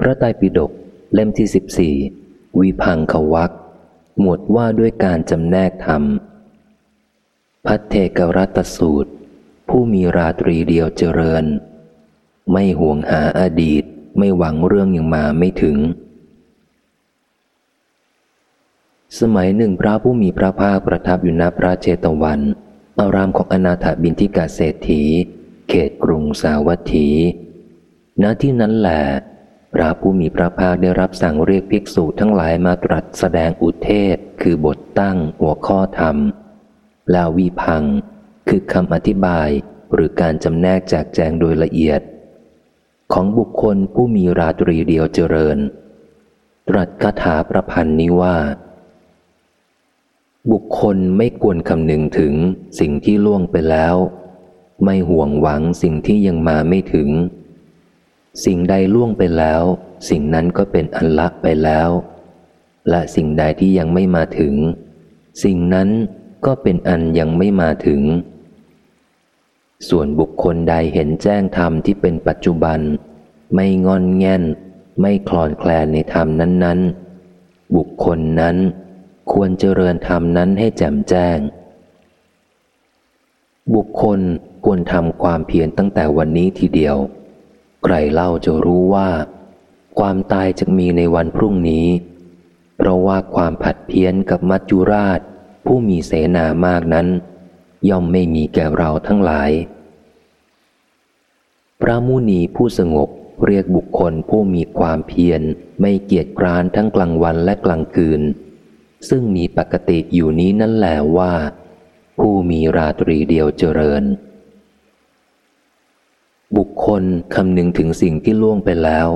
พระไตรปิฎกเล่มที่สิบสี่วิพังควักหมวดว่าด้วยการจำแนกธรรม พัทเทกรัตสูตร ผู้มีราตรีเดียวเจริญ ไม่ห่วงหาอดีตไม่หวังเรื่องยังมาไม่ถึง สมัยหนึ่งพระผู้มีพระภาคประทับอยู่ณพระเจตวัน อารามของอนาถบินทิกาเศรษฐี เขตกรุงสาวัตถี ณที่นั้นแหละ พระผู้มีพระภาคได้รับสั่งเรียกภิกษุทั้งหลายมาตรัสแสดงอุเทศ คือบทตั้งหัวข้อธรรม ลาวีพัง คือคำอธิบายหรือการจำแนกแจกแจงโดยละเอียด ของบุคคลผู้มีราตรีเดียวเจริญ ตรัสคาถาประพันธ์นี้ว่า บุคคลไม่ควรคำนึงถึงสิ่งที่ล่วงไปแล้ว ไม่ห่วงหวังสิ่งที่ยังมาไม่ถึง สิ่งใดล่วงไปแล้ว สิ่งนั้นก็เป็นอันละไปแล้ว และสิ่งใดที่ยังไม่มาถึง สิ่งนั้นก็เป็นอันยังไม่มาถึง ส่วนบุคคลใดเห็นแจ้งธรรมที่เป็นปัจจุบัน ไม่งอนแง่น ไม่คลอนแคลนในธรรมนั้นๆ บุคคลนั้นควรเจริญธรรมนั้นให้แจ่มแจ้ง บุคคลควรทำความเพียรตั้งแต่วันนี้ทีเดียว ใครเล่าจะรู้ว่า ความตายจะมีในวันพรุ่งนี้ เพราะว่าความผัดเพี้ยนกับมัจจุราช ผู้มีเสนามากนั้น ย่อมไม่มีแก่เราทั้งหลาย พระมุนีผู้สงบเรียกบุคคลผู้มีความเพียรไม่เกียจคร้านทั้งกลางวันและกลางคืน ซึ่งมีปกติอยู่นี้นั่นแหละว่า ผู้มีราตรีเดียวเจริญ บุคคลคำนึงถึงสิ่งที่ล่วงไปแล้ว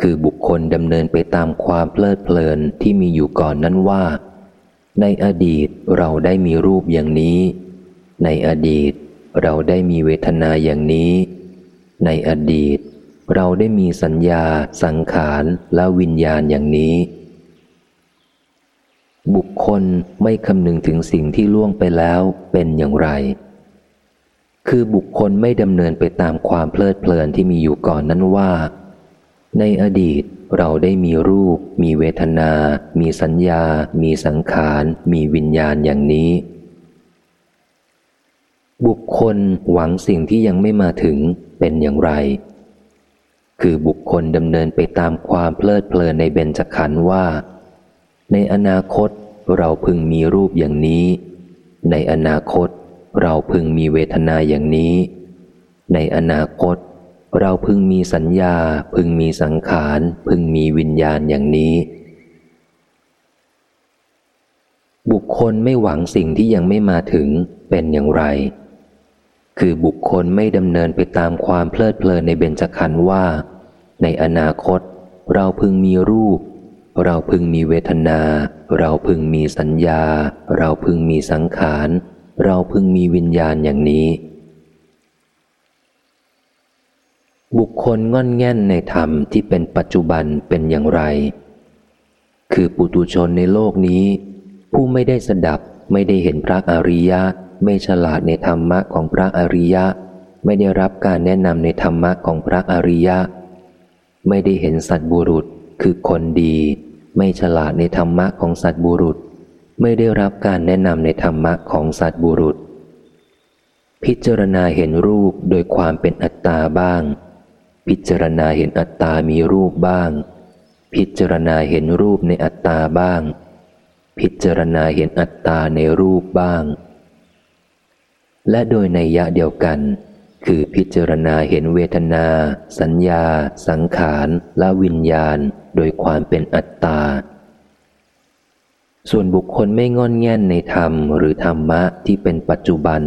คือบุคคลดำเนินไปตามความเพลิดเพลินที่มีอยู่ก่อนนั้นว่า ในอดีตเราได้มีรูปอย่างนี้ ในอดีตเราได้มีเวทนาอย่างนี้ ในอดีต เราได้มีสัญญา สังขารและวิญญาณอย่างนี้ บุคคลไม่คำนึงถึงสิ่งที่ล่วงไปแล้วเป็นอย่างไร คือบุคคลไม่ดำเนินไปตามความเพลิดเพลินที่มีอยู่ก่อนนั้นว่า ในอดีตเราได้มีรูป มีเวทนา มีสัญญา มีสังขาร มีวิญญาณอย่างนี้ บุคคลหวังสิ่งที่ยังไม่มาถึงเป็นอย่างไร คือบุคคลดำเนินไปตามความเพลิดเพลินในเบญจขันธ์ว่า ในอนาคตเราพึงมีรูปอย่างนี้ ในอนาคต เราพึงมีเวทนาอย่างนี้ ในอนาคต เราพึงมีสัญญา พึงมีสังขาร พึงมีวิญญาณอย่างนี้ บุคคลไม่หวังสิ่งที่ยังไม่มาถึงเป็นอย่างไร คือบุคคลไม่ดำเนินไปตามความเพลิดเพลินในเบญจขันธ์ว่า ในอนาคต เราพึงมีรูปเราพึงมีเวทนา เราพึงมีสัญญา เราพึงมีสังขาร เราพึงมีวิญญาณอย่างนี้ บุคคลง่อนแง่นในธรรมที่เป็นปัจจุบันเป็นอย่างไร คือปุตุชนในโลกนี้ ผู้ไม่ได้สดับไม่ได้เห็นพระอริยะ ไม่ฉลาดในธรรมะของพระอริยะ ไม่ได้รับการแนะนำในธรรมะของพระอริยะ ไม่ได้เห็นสัตบุรุษคือคนดี ไม่ฉลาดในธรรมะของสัตบุรุษ ไม่ได้รับการแนะนำในธรรมะของสัตบุรุษ พิจารณาเห็นรูปโดยความเป็นอัตตาบ้าง พิจารณาเห็นอัตตามีรูปบ้าง พิจารณาเห็นรูปในอัตตาบ้าง พิจารณาเห็นอัตตาในรูปบ้าง และโดยในยะเดียวกัน คือพิจารณาเห็นเวทนา สัญญา สังขารและวิญญาณ โดยความเป็นอัตตา ส่วนบุคคลไม่งอนแง่นในธรรมหรือธรรมะที่เป็นปัจจุบัน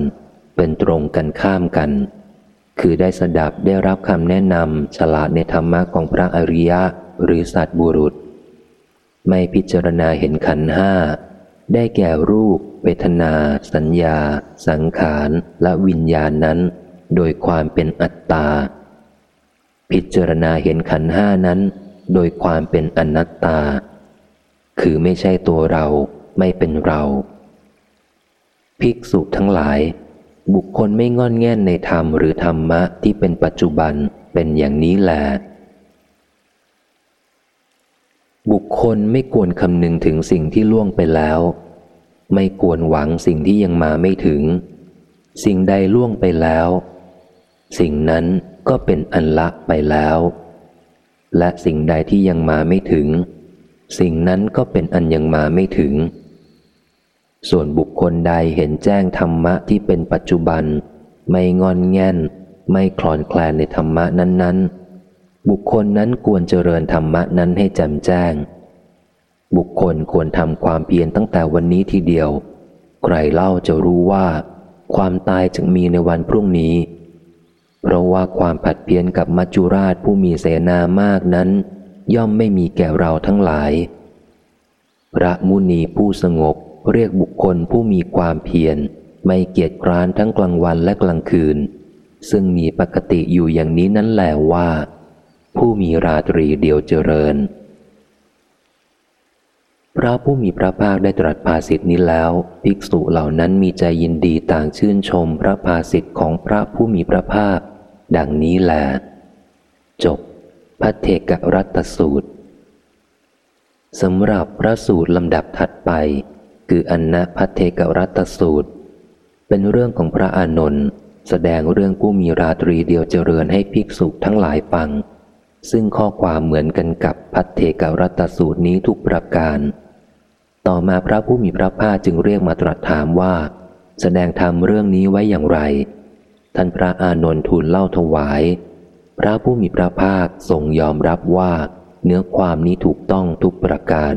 เป็นตรงกันข้ามกัน คือได้สดับได้รับคำแนะนำฉลาดในธรรมะของพระอริยะหรือสัตบุรุษ ไม่พิจารณาเห็นขันห้า ได้แก่รูป เวทนา สัญญา สังขารและวิญญาณนั้น โดยความเป็นอัตตา พิจารณาเห็นขันห้านั้น โดยความเป็นอนัตตา คือไม่ใช่ตัวเราไม่เป็นเรา ภิกษุทั้งหลาย บุคคลไม่งอนแง่นในธรรมหรือธรรมะที่เป็นปัจจุบันเป็นอย่างนี้แหละบุคคลไม่ควรคำนึงถึงสิ่งที่ล่วงไปแล้ว ไม่ควรหวังสิ่งที่ยังมาไม่ถึง สิ่งใดล่วงไปแล้ว สิ่งนั้นก็เป็นอันละไปแล้ว และสิ่งใดที่ยังมาไม่ถึง สิ่งนั้นก็เป็นอันยังมาไม่ถึง ส่วนบุคคลใดเห็นแจ้งธรรมะที่เป็นปัจจุบัน ไม่งอนแง่น ไม่คลอนแคลนในธรรมะนั้น ๆ บุคคลนั้นควรเจริญธรรมะนั้นให้แจ่มแจ้ง บุคคลควรทำความเพียรตั้งแต่วันนี้ทีเดียว ใครเล่าจะรู้ว่า ความตายจึงมีในวันพรุ่งนี้ เพราะว่าความผัดเพี้ยนกับมัจจุราชผู้มีเสนามากนั้น ย่อมไม่มีแก่เราทั้งหลาย พระมุนีผู้สงบเรียกบุคคลผู้มีความเพียร ไม่เกียจคร้านทั้งกลางวันและกลางคืน ซึ่งมีปกติอยู่อย่างนี้นั้นแหละว่า ผู้มีราตรีเดียวเจริญ พระผู้มีพระภาคได้ตรัสภาสิทธินี้แล้ว ภิกษุเหล่านั้นมีใจยินดีต่างชื่นชมพระภาสิทธิของพระผู้มีพระภาค ดังนี้แหละจบ พระเทกรัตสูตรสำหรับพระสูตรลำดับถัดไป คืออันนะพัทเทกรัตสูตร เป็นเรื่องของพระอานนท์แสดงเรื่องผู้มีราตรีเดียวเจริญให้ภิกษุทั้งหลายฟัง ซึ่งข้อความเหมือนกันกับพัทเทกรัตสูตรนี้ทุกประการ ต่อมาพระผู้มีพระภาคจึงเรียกมาตรัสถามว่า แสดงธรรมเรื่องนี้ไว้อย่างไร ท่านพระอานนท์ทูลเล่าถวาย ระผู้มีพระภาคทรงยอมรับว่าเนื้อความนี้ถูกต้องทุกประการ